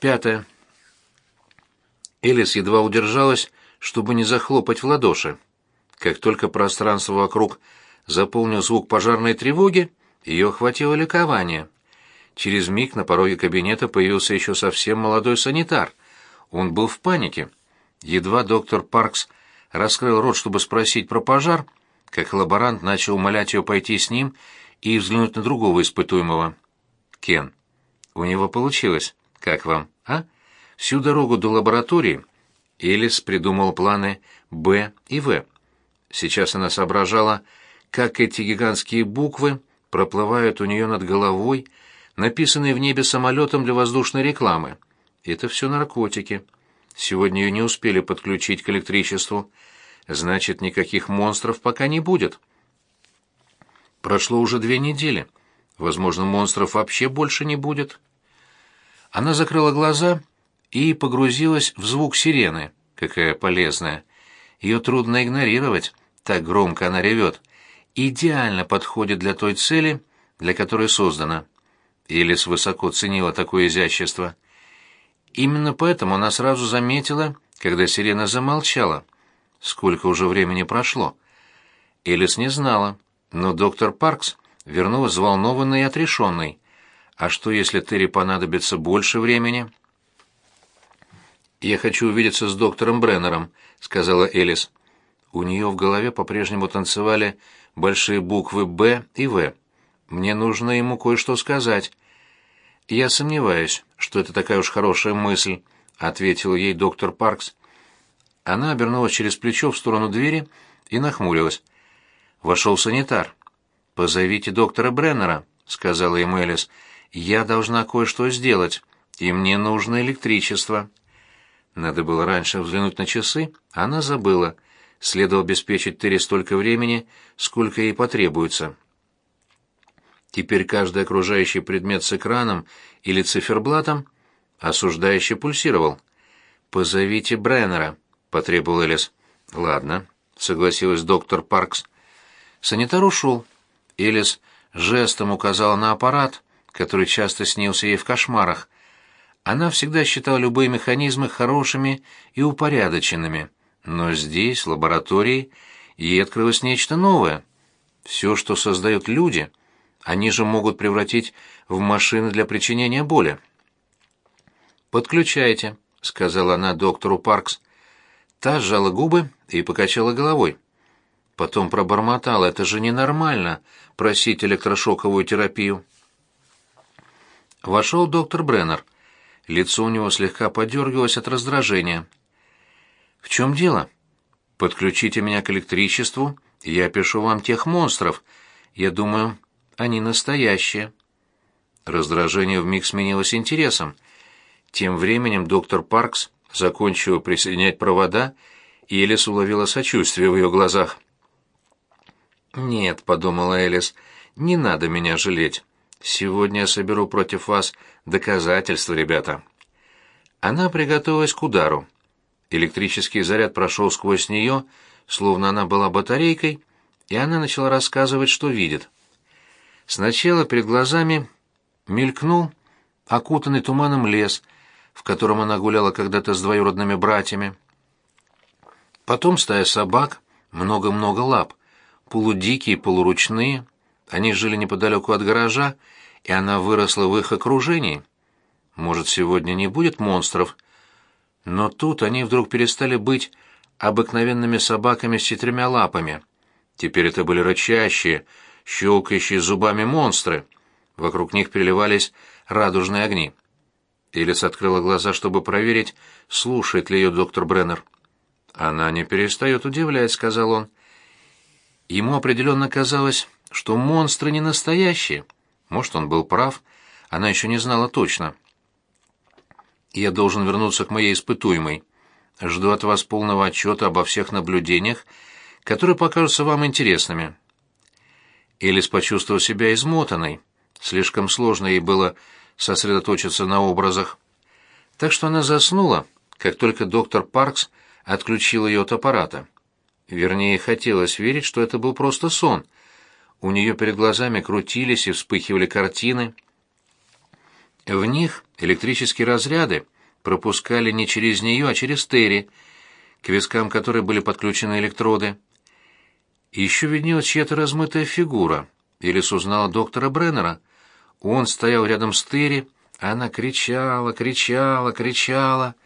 Пятое. Элис едва удержалась, чтобы не захлопать в ладоши. Как только пространство вокруг заполнил звук пожарной тревоги, ее охватило ликование. Через миг на пороге кабинета появился еще совсем молодой санитар. Он был в панике. Едва доктор Паркс раскрыл рот, чтобы спросить про пожар, как лаборант начал умолять ее пойти с ним и взглянуть на другого испытуемого. «Кен, у него получилось. Как вам, а?» Всю дорогу до лаборатории Элис придумал планы «Б» и «В». Сейчас она соображала, как эти гигантские буквы проплывают у нее над головой, написанные в небе самолетом для воздушной рекламы. Это все наркотики. Сегодня ее не успели подключить к электричеству. Значит, никаких монстров пока не будет. Прошло уже две недели. Возможно, монстров вообще больше не будет. Она закрыла глаза и погрузилась в звук сирены. Какая полезная. Ее трудно игнорировать, так громко она ревет. Идеально подходит для той цели, для которой создана. Элис высоко ценила такое изящество. Именно поэтому она сразу заметила, когда сирена замолчала. Сколько уже времени прошло. Элис не знала, но доктор Паркс вернулась взволнованной и отрешенной. А что, если Терри понадобится больше времени? «Я хочу увидеться с доктором Бреннером», — сказала Элис. У нее в голове по-прежнему танцевали большие буквы «Б» и «В». «Мне нужно ему кое-что сказать». «Я сомневаюсь, что это такая уж хорошая мысль», — ответил ей доктор Паркс. Она обернулась через плечо в сторону двери и нахмурилась. Вошел санитар. «Позовите доктора Бреннера», — сказала ему Элис. «Я должна кое-что сделать, и мне нужно электричество». Надо было раньше взглянуть на часы, она забыла. Следовало обеспечить Терри столько времени, сколько ей потребуется. Теперь каждый окружающий предмет с экраном или циферблатом осуждающе пульсировал. «Позовите Бреннера», — потребовал Элис. «Ладно», — согласилась доктор Паркс. Санитар ушел. Элис жестом указала на аппарат, который часто снился ей в кошмарах. Она всегда считала любые механизмы хорошими и упорядоченными, но здесь, в лаборатории, ей открылось нечто новое. Все, что создают люди, они же могут превратить в машины для причинения боли. «Подключайте», — сказала она доктору Паркс. Та сжала губы и покачала головой. Потом пробормотала, это же ненормально, просить электрошоковую терапию. Вошел доктор Бреннер — Лицо у него слегка подергивалось от раздражения. «В чем дело? Подключите меня к электричеству, я пишу вам тех монстров. Я думаю, они настоящие». Раздражение вмиг сменилось интересом. Тем временем доктор Паркс закончил присоединять провода, и Элис уловила сочувствие в ее глазах. «Нет», — подумала Элис, — «не надо меня жалеть. Сегодня я соберу против вас доказательства, ребята. Она приготовилась к удару. Электрический заряд прошел сквозь нее, словно она была батарейкой, и она начала рассказывать, что видит. Сначала перед глазами мелькнул окутанный туманом лес, в котором она гуляла когда-то с двоюродными братьями. Потом стая собак, много-много лап, полудикие, полуручные — они жили неподалеку от гаража, и она выросла в их окружении. Может, сегодня не будет монстров? Но тут они вдруг перестали быть обыкновенными собаками с четырьмя лапами. Теперь это были рычащие, щелкающие зубами монстры. Вокруг них переливались радужные огни. Элис открыла глаза, чтобы проверить, слушает ли ее доктор Бреннер. «Она не перестает удивлять», — сказал он. Ему определенно казалось, что монстры не настоящие. Может, он был прав, она еще не знала точно. Я должен вернуться к моей испытуемой. Жду от вас полного отчета обо всех наблюдениях, которые покажутся вам интересными. Элис почувствовал себя измотанной. Слишком сложно ей было сосредоточиться на образах. Так что она заснула, как только доктор Паркс отключил ее от аппарата. Вернее, хотелось верить, что это был просто сон — у нее перед глазами крутились и вспыхивали картины. В них электрические разряды пропускали не через нее, а через Терри, к вискам которой были подключены электроды. Еще виднелась чья-то размытая фигура. Элис узнала доктора Бреннера. Он стоял рядом с Терри, а она кричала, кричала, кричала —